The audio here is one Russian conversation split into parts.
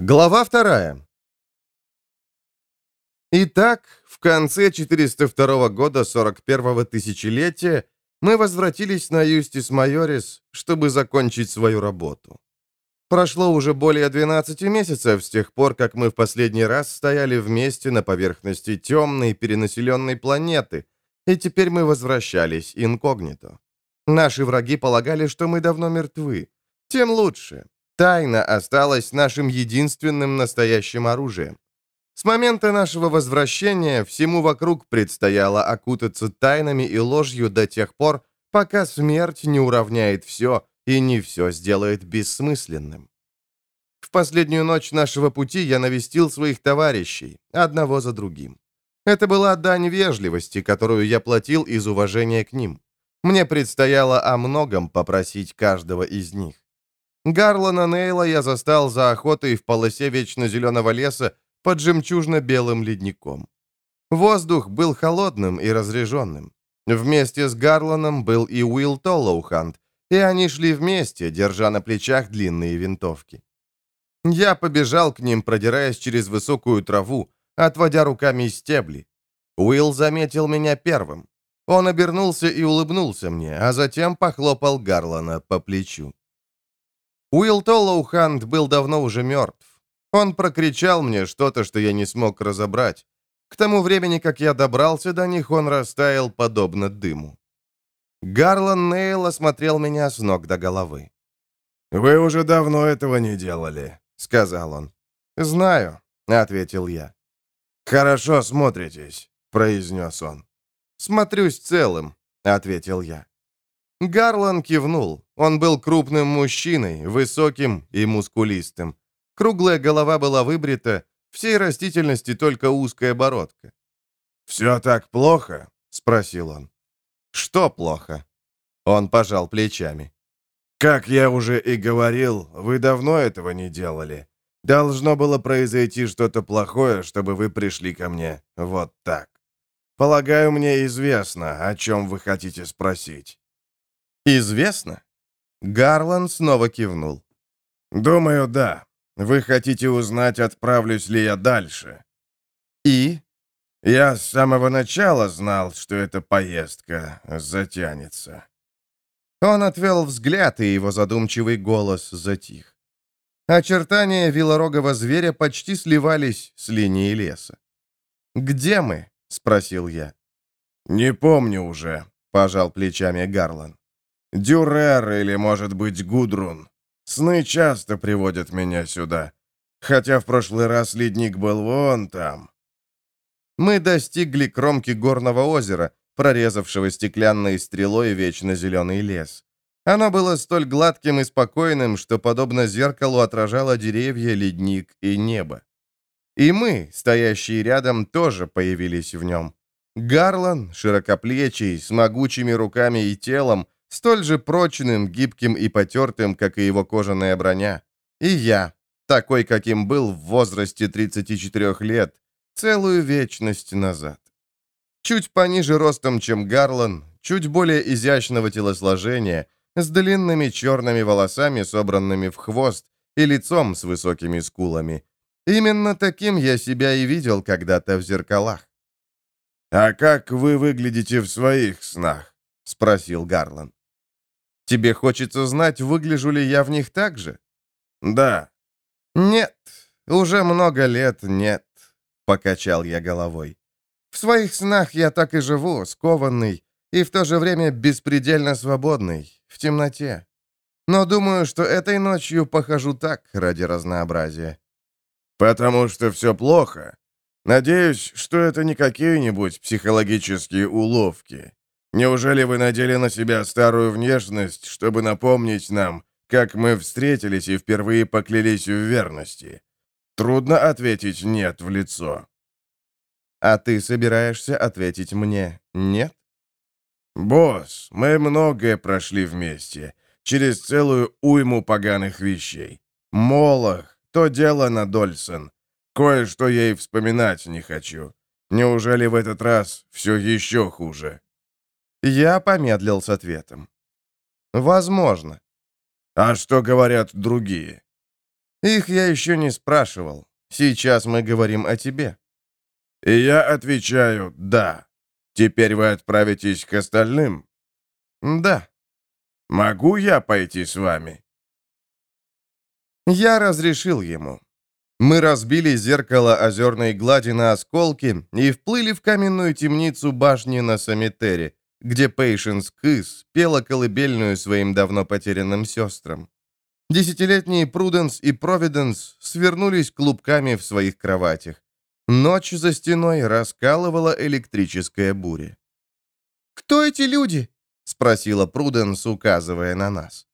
Глава вторая. Итак, в конце 402 года 41-го тысячелетия мы возвратились на Юстис Майорис, чтобы закончить свою работу. Прошло уже более 12 месяцев с тех пор, как мы в последний раз стояли вместе на поверхности темной перенаселенной планеты, и теперь мы возвращались инкогнито. Наши враги полагали, что мы давно мертвы. Тем лучше. Тайна осталась нашим единственным настоящим оружием. С момента нашего возвращения всему вокруг предстояло окутаться тайнами и ложью до тех пор, пока смерть не уравняет все и не все сделает бессмысленным. В последнюю ночь нашего пути я навестил своих товарищей, одного за другим. Это была дань вежливости, которую я платил из уважения к ним. Мне предстояло о многом попросить каждого из них. Гарлана Нейла я застал за охотой в полосе вечно зеленого леса под жемчужно-белым ледником. Воздух был холодным и разреженным. Вместе с Гарланом был и Уилл Толлоухант, и они шли вместе, держа на плечах длинные винтовки. Я побежал к ним, продираясь через высокую траву, отводя руками стебли. Уилл заметил меня первым. Он обернулся и улыбнулся мне, а затем похлопал Гарлана по плечу. Уилл Толлоухант был давно уже мертв. Он прокричал мне что-то, что я не смог разобрать. К тому времени, как я добрался до них, он растаял подобно дыму. Гарлан Нейл осмотрел меня с ног до головы. «Вы уже давно этого не делали», — сказал он. «Знаю», — ответил я. «Хорошо смотритесь», — произнес он. «Смотрюсь целым», — ответил я. Гарлан кивнул. Он был крупным мужчиной, высоким и мускулистым. Круглая голова была выбрита, всей растительности только узкая бородка. «Все так плохо?» — спросил он. «Что плохо?» Он пожал плечами. «Как я уже и говорил, вы давно этого не делали. Должно было произойти что-то плохое, чтобы вы пришли ко мне вот так. Полагаю, мне известно, о чем вы хотите спросить». «Известно?» Гарлан снова кивнул. «Думаю, да. Вы хотите узнать, отправлюсь ли я дальше?» «И?» «Я с самого начала знал, что эта поездка затянется». Он отвел взгляд, и его задумчивый голос затих. Очертания велорогого зверя почти сливались с линией леса. «Где мы?» — спросил я. «Не помню уже», — пожал плечами Гарлан. Дюрер или, может быть, Гудрун. Сны часто приводят меня сюда. Хотя в прошлый раз ледник был вон там. Мы достигли кромки горного озера, прорезавшего стеклянной стрелой вечно зеленый лес. Оно было столь гладким и спокойным, что, подобно зеркалу, отражало деревья, ледник и небо. И мы, стоящие рядом, тоже появились в нем. Гарлан, широкоплечий, с могучими руками и телом, столь же прочным, гибким и потертым, как и его кожаная броня. И я, такой, каким был в возрасте 34 лет, целую вечность назад. Чуть пониже ростом, чем Гарлан, чуть более изящного телосложения, с длинными черными волосами, собранными в хвост, и лицом с высокими скулами. Именно таким я себя и видел когда-то в зеркалах. «А как вы выглядите в своих снах?» — спросил Гарлан. Тебе хочется знать, выгляжу ли я в них так же? Да. Нет, уже много лет нет, покачал я головой. В своих снах я так и живу, скованный и в то же время беспредельно свободный, в темноте. Но думаю, что этой ночью похожу так ради разнообразия. Потому что все плохо. Надеюсь, что это не какие-нибудь психологические уловки. Неужели вы надели на себя старую внешность, чтобы напомнить нам, как мы встретились и впервые поклялись в верности? Трудно ответить «нет» в лицо. А ты собираешься ответить мне «нет»? Босс, мы многое прошли вместе, через целую уйму поганых вещей. Молох, то дело на Дольсон. Кое-что я и вспоминать не хочу. Неужели в этот раз все еще хуже?» Я помедлил с ответом. «Возможно». «А что говорят другие?» Их я еще не спрашивал. Сейчас мы говорим о тебе». И я отвечаю «да». Теперь вы отправитесь к остальным? «Да». «Могу я пойти с вами?» Я разрешил ему. Мы разбили зеркало озерной глади на осколки и вплыли в каменную темницу башни на Самитере, где Пейшенс Кыс пела колыбельную своим давно потерянным сестрам. Десятилетние Пруденс и Провиденс свернулись клубками в своих кроватях. Ночь за стеной раскалывала электрическая буря. «Кто эти люди?» — спросила Пруденс, указывая на нас.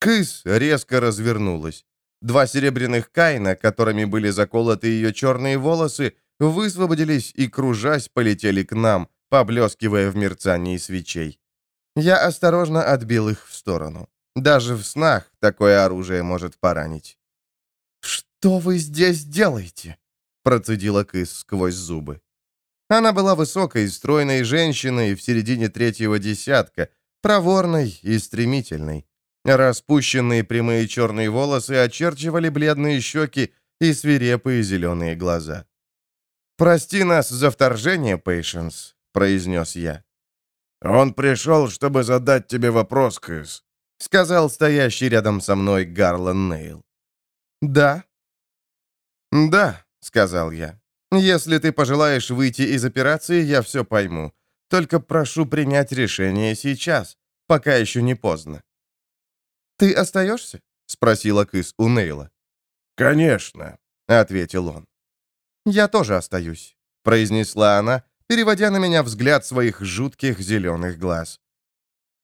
Кыс резко развернулась. Два серебряных кайна, которыми были заколоты ее черные волосы, высвободились и, кружась, полетели к нам, поблескивая в мерцании свечей. Я осторожно отбил их в сторону. Даже в снах такое оружие может поранить. «Что вы здесь делаете?» процедила Кыс сквозь зубы. Она была высокой, стройной женщиной в середине третьего десятка, проворной и стремительной. Распущенные прямые черные волосы очерчивали бледные щеки и свирепые зеленые глаза. «Прости нас за вторжение, Пейшенс», — произнес я. «Он пришел, чтобы задать тебе вопрос, Кыс», — сказал стоящий рядом со мной Гарлан Нейл. «Да?» «Да», — сказал я. «Если ты пожелаешь выйти из операции, я все пойму. Только прошу принять решение сейчас, пока еще не поздно». «Ты остаешься?» — спросила Кыс у Нейла. «Конечно», — ответил он. «Я тоже остаюсь», — произнесла она, переводя на меня взгляд своих жутких зеленых глаз.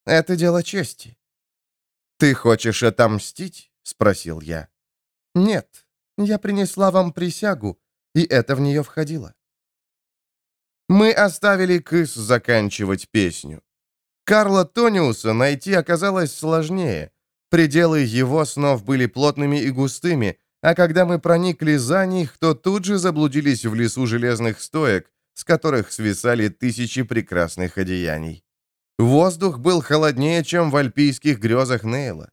«Это дело чести». «Ты хочешь отомстить?» — спросил я. «Нет, я принесла вам присягу, и это в нее входило». Мы оставили Кыс заканчивать песню. Карла Тониуса найти оказалось сложнее. Пределы его снов были плотными и густыми, а когда мы проникли за них, то тут же заблудились в лесу железных стоек, с которых свисали тысячи прекрасных одеяний. Воздух был холоднее, чем в альпийских грезах Нейла.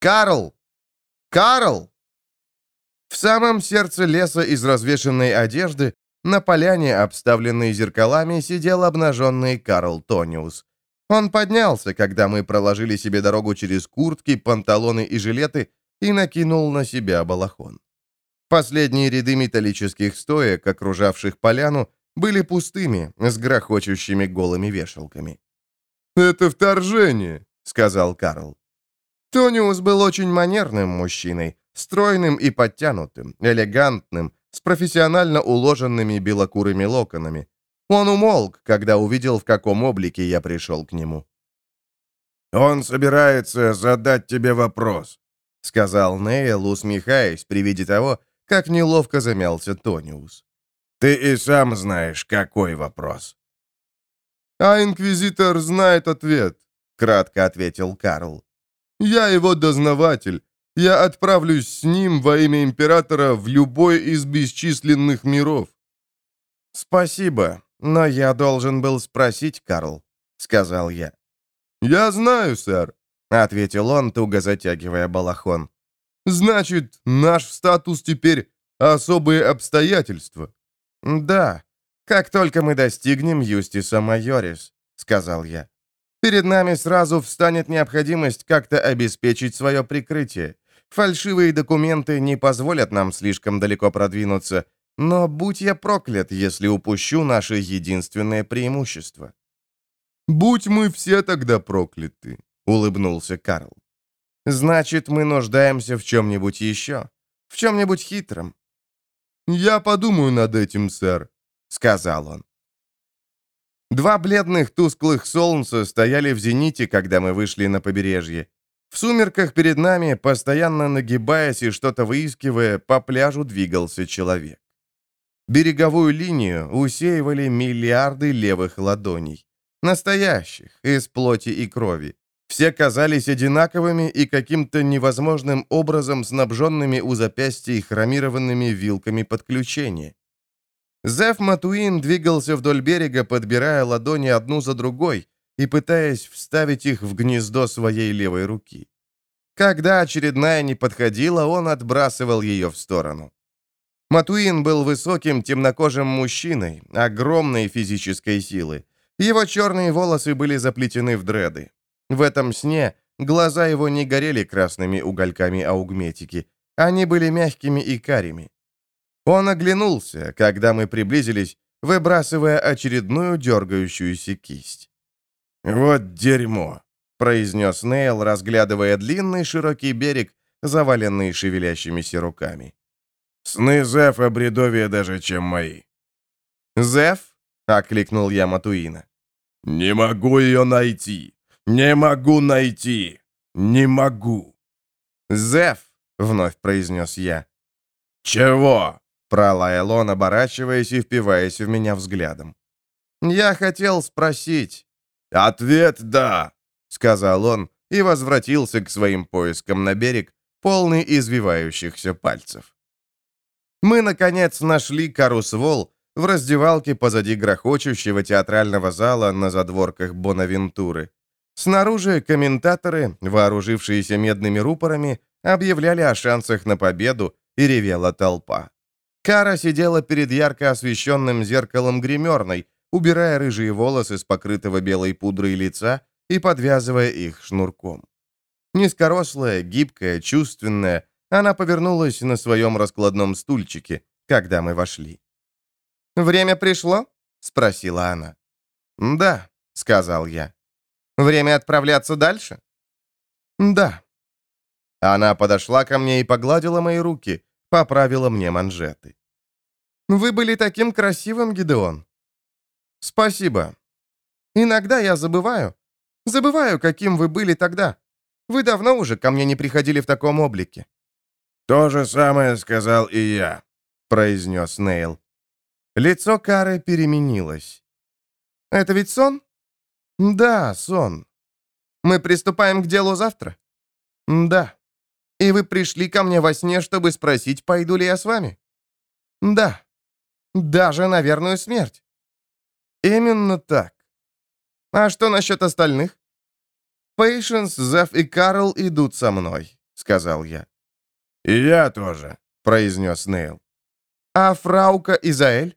«Карл! Карл!» В самом сердце леса из развешенной одежды, на поляне, обставленной зеркалами, сидел обнаженный Карл Тониус. Он поднялся, когда мы проложили себе дорогу через куртки, панталоны и жилеты, и накинул на себя балахон. Последние ряды металлических стоек, окружавших поляну, были пустыми, с грохочущими голыми вешалками. «Это вторжение», — сказал Карл. Тониус был очень манерным мужчиной, стройным и подтянутым, элегантным, с профессионально уложенными белокурыми локонами. Он умолк, когда увидел, в каком облике я пришел к нему. «Он собирается задать тебе вопрос», — сказал Нейл, усмехаясь при виде того, как неловко замялся Тониус. «Ты и сам знаешь, какой вопрос». «А инквизитор знает ответ», — кратко ответил Карл. «Я его дознаватель. Я отправлюсь с ним во имя императора в любой из бесчисленных миров». «Спасибо, но я должен был спросить, Карл», — сказал я. «Я знаю, сэр», — ответил он, туго затягивая балахон. «Значит, наш статус теперь особые обстоятельства». «Да, как только мы достигнем Юстиса Майорис», — сказал я. «Перед нами сразу встанет необходимость как-то обеспечить свое прикрытие. Фальшивые документы не позволят нам слишком далеко продвинуться, но будь я проклят, если упущу наше единственное преимущество». «Будь мы все тогда прокляты», — улыбнулся Карл. «Значит, мы нуждаемся в чем-нибудь еще, в чем-нибудь хитром». «Я подумаю над этим, сэр», — сказал он. Два бледных тусклых солнца стояли в зените, когда мы вышли на побережье. В сумерках перед нами, постоянно нагибаясь и что-то выискивая, по пляжу двигался человек. Береговую линию усеивали миллиарды левых ладоней. Настоящих, из плоти и крови. Все казались одинаковыми и каким-то невозможным образом снабженными у запястья хромированными вилками подключения. Зеф Матуин двигался вдоль берега, подбирая ладони одну за другой, и пытаясь вставить их в гнездо своей левой руки. Когда очередная не подходила, он отбрасывал ее в сторону. Матуин был высоким темнокожим мужчиной, огромной физической силы. Его черные волосы были заплетены в дреды. В этом сне глаза его не горели красными угольками аугметики. Они были мягкими и карими. Он оглянулся, когда мы приблизились, выбрасывая очередную дергающуюся кисть. «Вот дерьмо!» — произнес Нейл, разглядывая длинный широкий берег, заваленный шевелящимися руками. «Сны Зефа бредовее даже, чем мои». «Зеф?» — окликнул я Матуина. «Не могу ее найти! Не могу найти! Не могу!» «Зеф!» — вновь произнес я. «Чего?» — пролаял он, оборачиваясь и впиваясь в меня взглядом. «Я хотел спросить». «Ответ «да», — сказал он и возвратился к своим поискам на берег, полный извивающихся пальцев. Мы, наконец, нашли Карусвол в раздевалке позади грохочущего театрального зала на задворках Бонавентуры. Снаружи комментаторы, вооружившиеся медными рупорами, объявляли о шансах на победу, и ревела толпа. Кара сидела перед ярко освещенным зеркалом гримерной, убирая рыжие волосы с покрытого белой пудрой лица и подвязывая их шнурком. Низкорослая, гибкая, чувственная, она повернулась на своем раскладном стульчике, когда мы вошли. «Время пришло?» — спросила она. «Да», — сказал я. «Время отправляться дальше?» «Да». Она подошла ко мне и погладила мои руки, поправила мне манжеты. «Вы были таким красивым, Гидеон». «Спасибо. Иногда я забываю. Забываю, каким вы были тогда. Вы давно уже ко мне не приходили в таком облике». «То же самое сказал и я», — произнес Нейл. Лицо Кары переменилось. «Это ведь сон?» «Да, сон. Мы приступаем к делу завтра?» «Да. И вы пришли ко мне во сне, чтобы спросить, пойду ли я с вами?» «Да. Даже на верную смерть?» «Именно так. А что насчет остальных?» «Пейшенс, Зеф и Карл идут со мной», — сказал я. «И я тоже», — произнес Нейл. «А Фраука и Заэль?»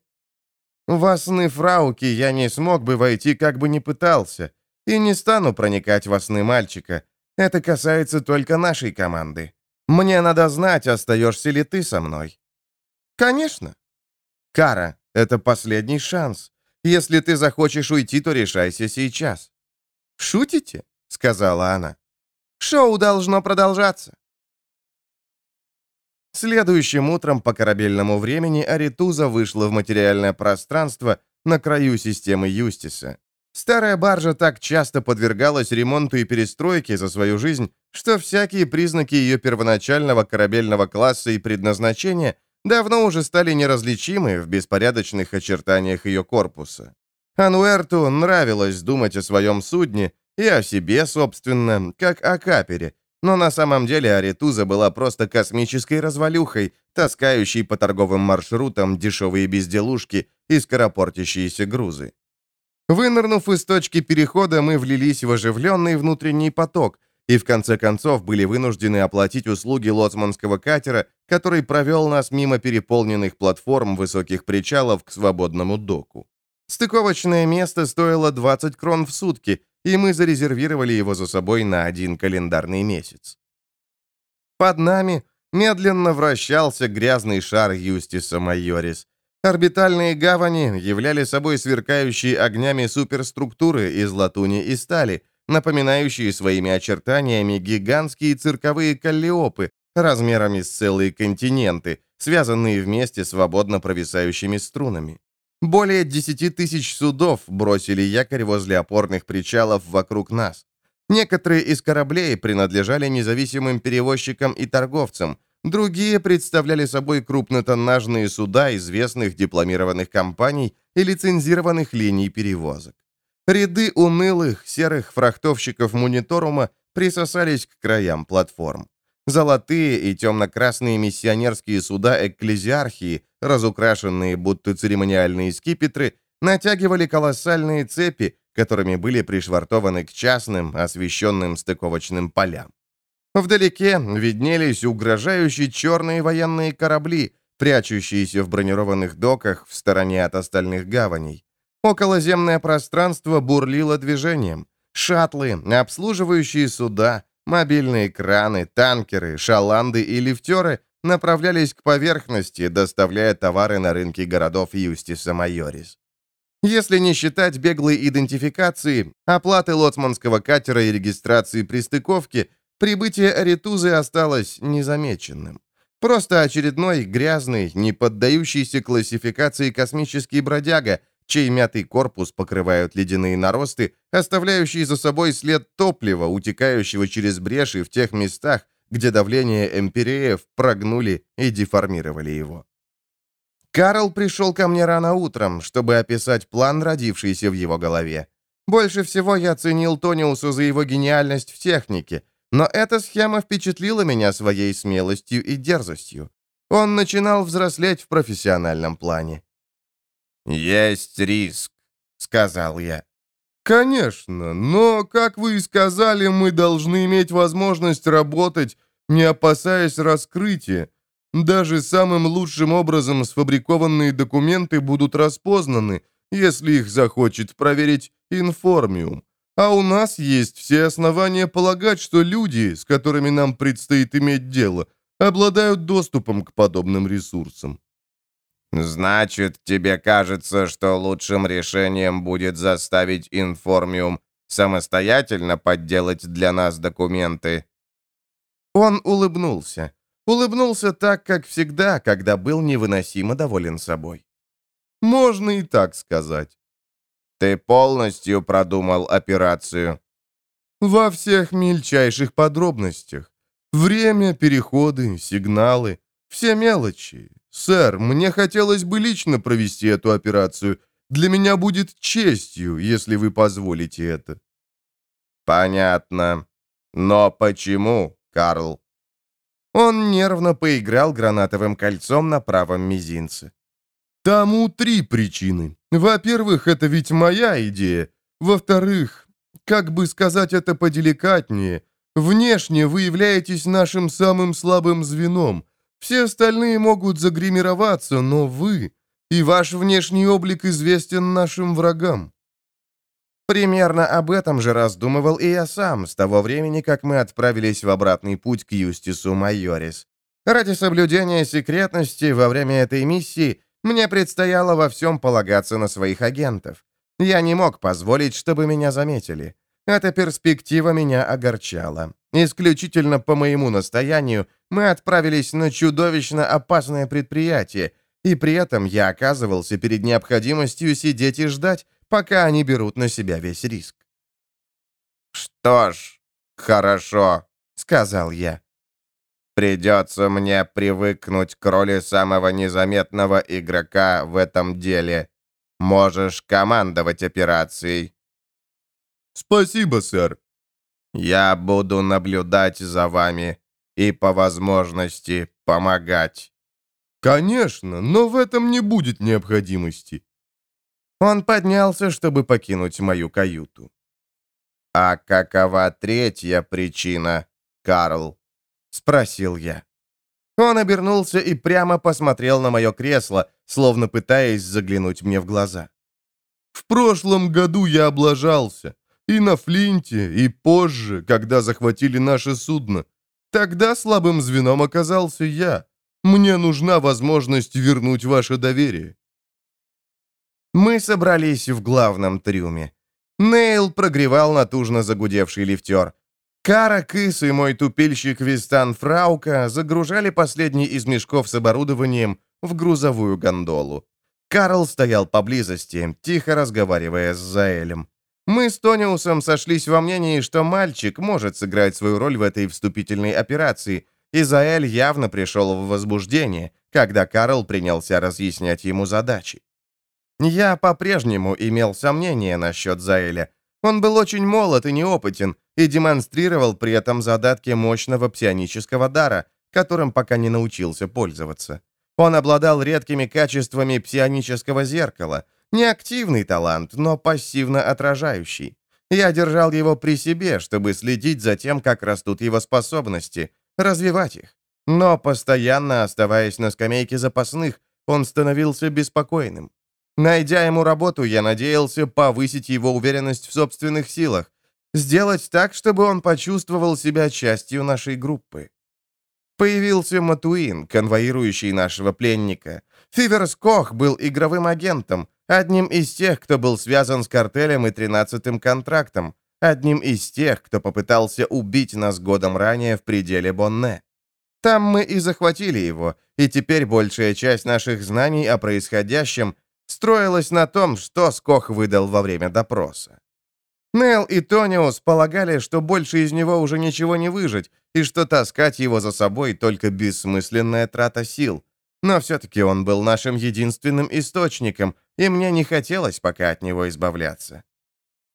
В Фрауки я не смог бы войти, как бы ни пытался, и не стану проникать во сны мальчика. Это касается только нашей команды. Мне надо знать, остаешься ли ты со мной. Конечно. Кара, это последний шанс. Если ты захочешь уйти, то решайся сейчас. Шутите? Сказала она. Шоу должно продолжаться. Следующим утром по корабельному времени Аритуза вышла в материальное пространство на краю системы Юстиса. Старая баржа так часто подвергалась ремонту и перестройке за свою жизнь, что всякие признаки ее первоначального корабельного класса и предназначения давно уже стали неразличимы в беспорядочных очертаниях ее корпуса. Ануэрту нравилось думать о своем судне и о себе, собственно, как о капере, но на самом деле Аритуза была просто космической развалюхой, таскающей по торговым маршрутам дешевые безделушки и скоропортящиеся грузы. Вынырнув из точки перехода, мы влились в оживленный внутренний поток и в конце концов были вынуждены оплатить услуги лоцманского катера, который провел нас мимо переполненных платформ высоких причалов к свободному доку. Стыковочное место стоило 20 крон в сутки, и мы зарезервировали его за собой на один календарный месяц. Под нами медленно вращался грязный шар Юстиса Майорис. Орбитальные гавани являли собой сверкающие огнями суперструктуры из латуни и стали, напоминающие своими очертаниями гигантские цирковые каллиопы размерами с целые континенты, связанные вместе свободно провисающими струнами. Более 10 тысяч судов бросили якорь возле опорных причалов вокруг нас. Некоторые из кораблей принадлежали независимым перевозчикам и торговцам, другие представляли собой крупнотоннажные суда известных дипломированных компаний и лицензированных линий перевозок. Ряды унылых серых фрахтовщиков мониторума присосались к краям платформ. Золотые и темно-красные миссионерские суда экклезиархии, разукрашенные будто церемониальные скипетры, натягивали колоссальные цепи, которыми были пришвартованы к частным, освещенным стыковочным полям. Вдалеке виднелись угрожающие черные военные корабли, прячущиеся в бронированных доках в стороне от остальных гаваней. Околоземное пространство бурлило движением. Шаттлы, обслуживающие суда, мобильные краны, танкеры, шаланды и лифтеры направлялись к поверхности, доставляя товары на рынки городов Юстиса Майорис. Если не считать беглой идентификации, оплаты лоцманского катера и регистрации пристыковки, прибытие Аритузы осталось незамеченным. Просто очередной грязный, не поддающийся классификации космический бродяга, чей мятый корпус покрывают ледяные наросты, оставляющие за собой след топлива, утекающего через бреши в тех местах, где давление эмпиреев прогнули и деформировали его. Карл пришел ко мне рано утром, чтобы описать план, родившийся в его голове. Больше всего я ценил Тониуса за его гениальность в технике, но эта схема впечатлила меня своей смелостью и дерзостью. Он начинал взрослеть в профессиональном плане. «Есть риск», — сказал я. «Конечно, но, как вы и сказали, мы должны иметь возможность работать, не опасаясь раскрытия. Даже самым лучшим образом сфабрикованные документы будут распознаны, если их захочет проверить информиум. А у нас есть все основания полагать, что люди, с которыми нам предстоит иметь дело, обладают доступом к подобным ресурсам. «Значит, тебе кажется, что лучшим решением будет заставить Информиум самостоятельно подделать для нас документы?» Он улыбнулся. Улыбнулся так, как всегда, когда был невыносимо доволен собой. Можно и так сказать. «Ты полностью продумал операцию?» «Во всех мельчайших подробностях. Время, переходы, сигналы, все мелочи. «Сэр, мне хотелось бы лично провести эту операцию. Для меня будет честью, если вы позволите это». «Понятно. Но почему, Карл?» Он нервно поиграл гранатовым кольцом на правом мизинце. «Тому три причины. Во-первых, это ведь моя идея. Во-вторых, как бы сказать это поделикатнее, внешне вы являетесь нашим самым слабым звеном». Все остальные могут загримироваться, но вы и ваш внешний облик известен нашим врагам. Примерно об этом же раздумывал и я сам с того времени, как мы отправились в обратный путь к Юстису Майорис. Ради соблюдения секретности во время этой миссии мне предстояло во всем полагаться на своих агентов. Я не мог позволить, чтобы меня заметили. Эта перспектива меня огорчала. Исключительно по моему настоянию мы отправились на чудовищно опасное предприятие, и при этом я оказывался перед необходимостью сидеть и ждать, пока они берут на себя весь риск. «Что ж, хорошо», — сказал я. «Придется мне привыкнуть к роли самого незаметного игрока в этом деле. Можешь командовать операцией». «Спасибо, сэр», я буду наблюдать за вами и, по возможности, помогать». «Конечно, но в этом не будет необходимости». Он поднялся, чтобы покинуть мою каюту. «А какова третья причина, Карл?» — спросил я. Он обернулся и прямо посмотрел на мое кресло, словно пытаясь заглянуть мне в глаза. «В прошлом году я облажался. И на Флинте, и позже, когда захватили наше судно. Тогда слабым звеном оказался я. Мне нужна возможность вернуть ваше доверие. Мы собрались в главном трюме. Нейл прогревал натужно загудевший лифтер. Кара, Кыс и мой тупильщик Вистан Фраука загружали последний из мешков с оборудованием в грузовую гондолу. Карл стоял поблизости, тихо разговаривая с Заэлем. Мы с Тониусом сошлись во мнении, что мальчик может сыграть свою роль в этой вступительной операции, и Заэль явно пришел в возбуждение, когда Карл принялся разъяснять ему задачи. Я по-прежнему имел сомнения насчет Заэля. Он был очень молод и неопытен, и демонстрировал при этом задатки мощного псионического дара, которым пока не научился пользоваться. Он обладал редкими качествами псионического зеркала — не активный талант, но пассивно отражающий. Я держал его при себе, чтобы следить за тем, как растут его способности, развивать их. Но, постоянно оставаясь на скамейке запасных, он становился беспокойным. Найдя ему работу, я надеялся повысить его уверенность в собственных силах, сделать так, чтобы он почувствовал себя частью нашей группы. Появился Матуин, конвоирующий нашего пленника. Фиверс Кох был игровым агентом, одним из тех, кто был связан с картелем и тринадцатым контрактом, одним из тех, кто попытался убить нас годом ранее в пределе Бонне. Там мы и захватили его, и теперь большая часть наших знаний о происходящем строилась на том, что Скох выдал во время допроса. Нел и Тониус полагали, что больше из него уже ничего не выжить, и что таскать его за собой только бессмысленная трата сил. Но все-таки он был нашим единственным источником, и мне не хотелось пока от него избавляться.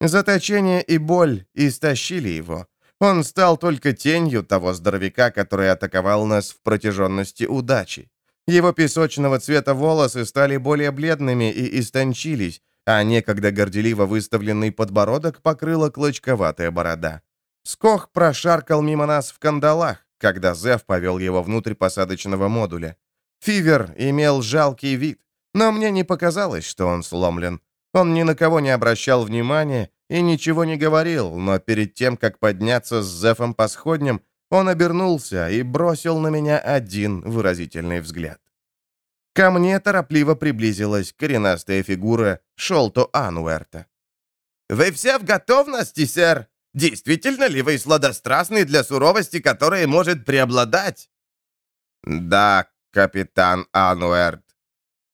Заточение и боль истощили его. Он стал только тенью того здоровяка, который атаковал нас в протяженности удачи. Его песочного цвета волосы стали более бледными и истончились, а некогда горделиво выставленный подбородок покрыла клочковатая борода. Скох прошаркал мимо нас в кандалах, когда Зев повел его внутрь посадочного модуля. Фивер имел жалкий вид, но мне не показалось, что он сломлен. Он ни на кого не обращал внимания и ничего не говорил, но перед тем, как подняться с Зефом по сходням, он обернулся и бросил на меня один выразительный взгляд. Ко мне торопливо приблизилась коренастая фигура Шолто Ануэрта. «Вы все в готовности, сэр? Действительно ли вы сладострастны для суровости, которая может преобладать?» «Да, капитан Ануэрт».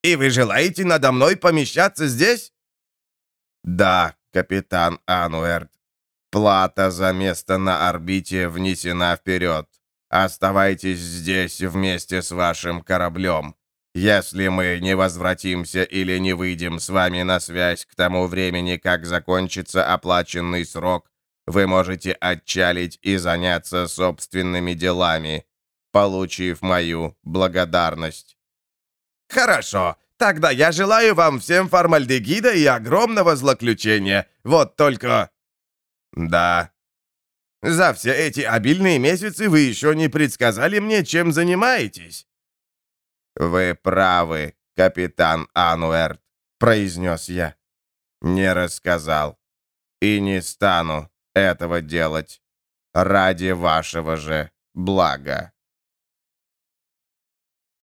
«И вы желаете надо мной помещаться здесь?» «Да, капитан Ануэрт. Плата за место на орбите внесена вперед. Оставайтесь здесь вместе с вашим кораблем. Если мы не возвратимся или не выйдем с вами на связь к тому времени, как закончится оплаченный срок, вы можете отчалить и заняться собственными делами, получив мою благодарность. Хорошо, тогда я желаю вам всем формальдегида и огромного злоключения. Вот только... Да. За все эти обильные месяцы вы еще не предсказали мне, чем занимаетесь. «Вы правы, капитан Ануэрт», — произнес я. «Не рассказал. И не стану этого делать. Ради вашего же блага».